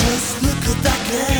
Just look at that girl.